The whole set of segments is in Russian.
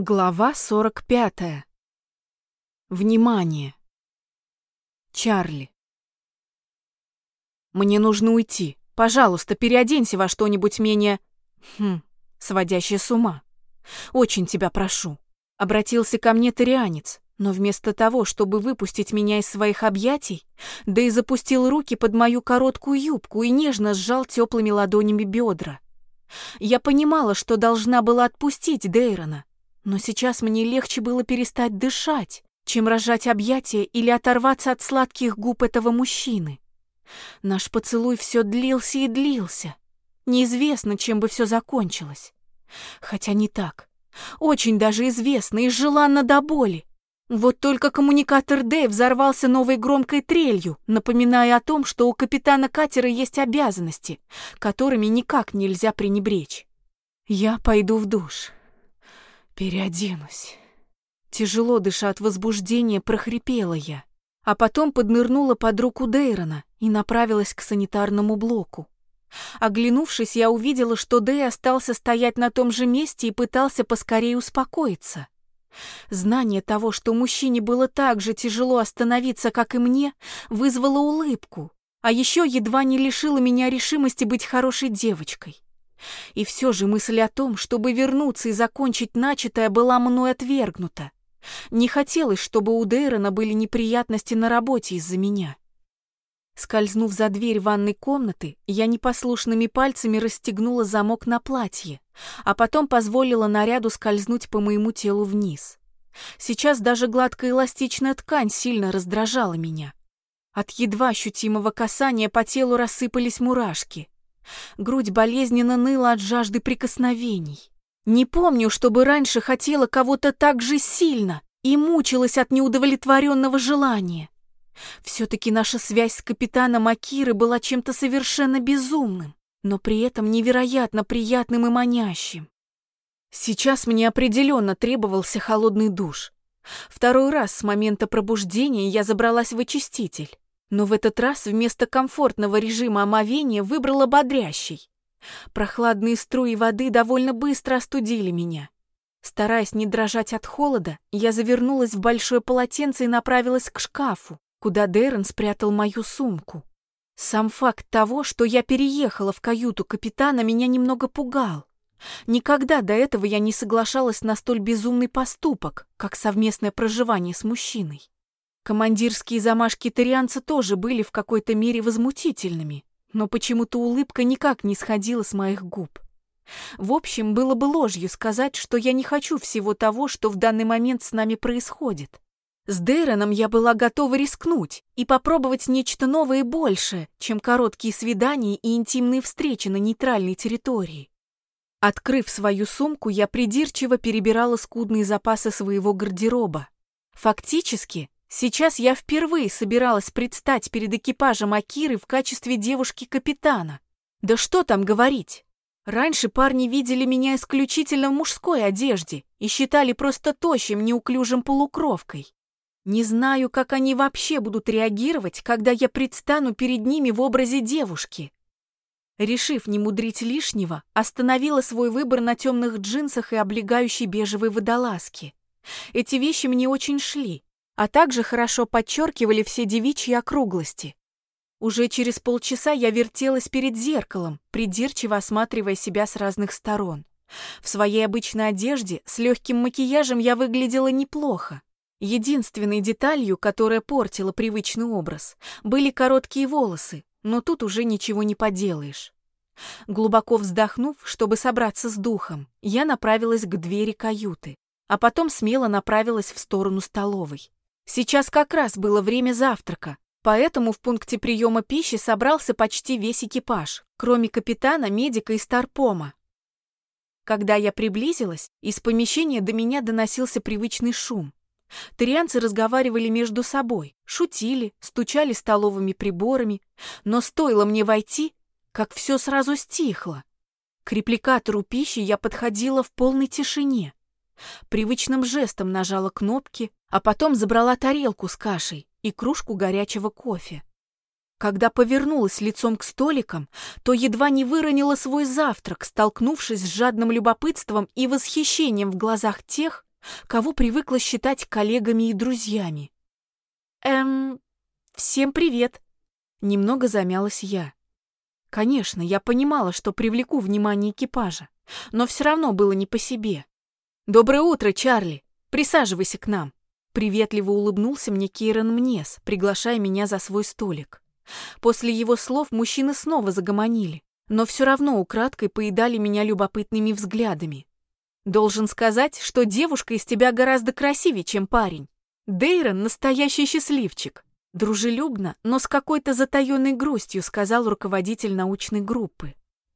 Глава 45. Внимание. Чарли. Мне нужно уйти. Пожалуйста, переоденься во что-нибудь менее... Хм, сводящее с ума. Очень тебя прошу. Обратился ко мне тарианец, но вместо того, чтобы выпустить меня из своих объятий, да и запустил руки под мою короткую юбку и нежно сжал теплыми ладонями бедра. Я понимала, что должна была отпустить Дейрона, но сейчас мне легче было перестать дышать, чем рожать объятия или оторваться от сладких губ этого мужчины. Наш поцелуй все длился и длился. Неизвестно, чем бы все закончилось. Хотя не так. Очень даже известно и желанно до боли. Вот только коммуникатор Дэй взорвался новой громкой трелью, напоминая о том, что у капитана катера есть обязанности, которыми никак нельзя пренебречь. Я пойду в душ. Переоденусь. Тяжело дыша от возбуждения, прохрипела я, а потом поднырнула под руку Дейрона и направилась к санитарному блоку. Оглянувшись, я увидела, что Дэй остался стоять на том же месте и пытался поскорее успокоиться. Знание того, что мужчине было так же тяжело остановиться, как и мне, вызвало улыбку, а еще едва не лишило меня решимости быть хорошей девочкой. И все же мысль о том, чтобы вернуться и закончить начатое, была мной отвергнута. Не хотелось, чтобы у Дейрона были неприятности на работе из-за меня. Скользнув за дверь ванной комнаты, я непослушными пальцами расстегнула замок на платье, а потом позволила наряду скользнуть по моему телу вниз. Сейчас даже гладкая эластичная ткань сильно раздражала меня. От едва ощутимого касания по телу рассыпались мурашки. Грудь болезненно ныла от жажды прикосновений. Не помню, чтобы раньше хотела кого-то так же сильно и мучилась от неудовлетворенного желания. Все-таки наша связь с капитаном Акиры была чем-то совершенно безумным, но при этом невероятно приятным и манящим. Сейчас мне определенно требовался холодный душ. Второй раз с момента пробуждения я забралась в очиститель. Но в этот раз вместо комфортного режима омовения выбрала бодрящий. Прохладные струи воды довольно быстро остудили меня. Стараясь не дрожать от холода, я завернулась в большое полотенце и направилась к шкафу, куда Дэрон спрятал мою сумку. Сам факт того, что я переехала в каюту капитана, меня немного пугал. Никогда до этого я не соглашалась на столь безумный поступок, как совместное проживание с мужчиной. Командирские замашки тарианца тоже были в какой-то мере возмутительными, но почему-то улыбка никак не сходила с моих губ. В общем, было бы ложью сказать, что я не хочу всего того, что в данный момент с нами происходит. С Дейроном я была готова рискнуть и попробовать нечто новое и большее, чем короткие свидания и интимные встречи на нейтральной территории. Открыв свою сумку, я придирчиво перебирала скудные запасы своего гардероба. Фактически, Сейчас я впервые собиралась предстать перед экипажем Акиры в качестве девушки-капитана. Да что там говорить? Раньше парни видели меня исключительно в мужской одежде и считали просто тощим, неуклюжим полукровкой. Не знаю, как они вообще будут реагировать, когда я предстану перед ними в образе девушки. Решив не мудрить лишнего, остановила свой выбор на темных джинсах и облегающей бежевой водолазке. Эти вещи мне очень шли, а также хорошо подчеркивали все девичьи округлости. Уже через полчаса я вертелась перед зеркалом, придирчиво осматривая себя с разных сторон. В своей обычной одежде с легким макияжем я выглядела неплохо. Единственной деталью, которая портила привычный образ, были короткие волосы, но тут уже ничего не поделаешь. Глубоко вздохнув, чтобы собраться с духом, я направилась к двери каюты, а потом смело направилась в сторону столовой. Сейчас как раз было время завтрака, поэтому в пункте приема пищи собрался почти весь экипаж, кроме капитана, медика и старпома. Когда я приблизилась, из помещения до меня доносился привычный шум. Трианцы разговаривали между собой, шутили, стучали столовыми приборами, но стоило мне войти, как все сразу стихло. К репликатору пищи я подходила в полной тишине. Привычным жестом нажала кнопки, а потом забрала тарелку с кашей и кружку горячего кофе. Когда повернулась лицом к столикам, то едва не выронила свой завтрак, столкнувшись с жадным любопытством и восхищением в глазах тех, кого привыкла считать коллегами и друзьями. «Эм, всем привет!» Немного замялась я. Конечно, я понимала, что привлеку внимание экипажа, но все равно было не по себе. «Доброе утро, Чарли! Присаживайся к нам!» Приветливо улыбнулся мне Кейрон Мнес, приглашая меня за свой столик. После его слов мужчины снова загомонили, но все равно украдкой поедали меня любопытными взглядами. Должен сказать, что девушка из тебя гораздо красивее, чем парень. Дейрон — настоящий счастливчик. Дружелюбно, но с какой-то затаенной грустью сказал руководитель научной группы.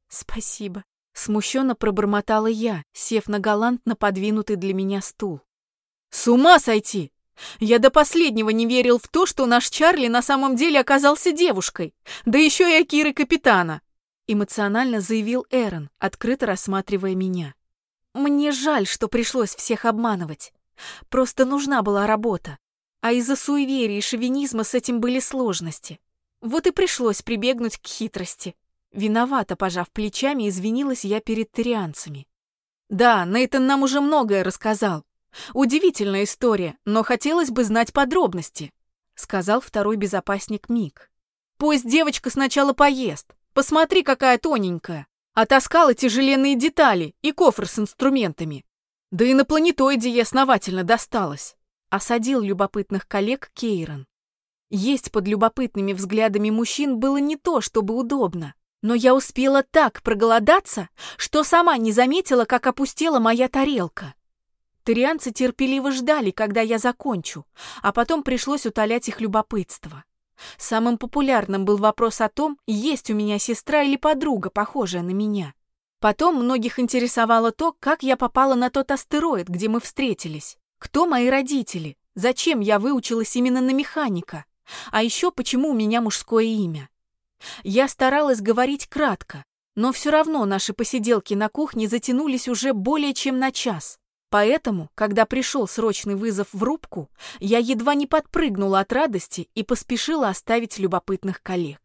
«Спасибо», — смущенно пробормотала я, сев на галантно подвинутый для меня стул. «С ума сойти! Я до последнего не верил в то, что наш Чарли на самом деле оказался девушкой, да еще и Акиры капитана!» Эмоционально заявил Эрон, открыто рассматривая меня. «Мне жаль, что пришлось всех обманывать. Просто нужна была работа. А из-за суеверия и шовинизма с этим были сложности. Вот и пришлось прибегнуть к хитрости. Виновата, пожав плечами, извинилась я перед тарианцами. Да, Нейтан нам уже многое рассказал. Удивительная история, но хотелось бы знать подробности, сказал второй безопасник Мик. Пусть девочка сначала поест. Посмотри, какая тоненькая. Отаскала тяжеленные детали и кофр с инструментами. Да и на планетоиде ей основательно досталось осадил любопытных коллег Кейрон. Есть под любопытными взглядами мужчин было не то, чтобы удобно, но я успела так проголодаться, что сама не заметила, как опустела моя тарелка. Тарианцы терпеливо ждали, когда я закончу, а потом пришлось утолять их любопытство. Самым популярным был вопрос о том, есть у меня сестра или подруга, похожая на меня. Потом многих интересовало то, как я попала на тот астероид, где мы встретились. Кто мои родители? Зачем я выучилась именно на механика? А еще почему у меня мужское имя? Я старалась говорить кратко, но все равно наши посиделки на кухне затянулись уже более чем на час. Поэтому, когда пришел срочный вызов в рубку, я едва не подпрыгнула от радости и поспешила оставить любопытных коллег.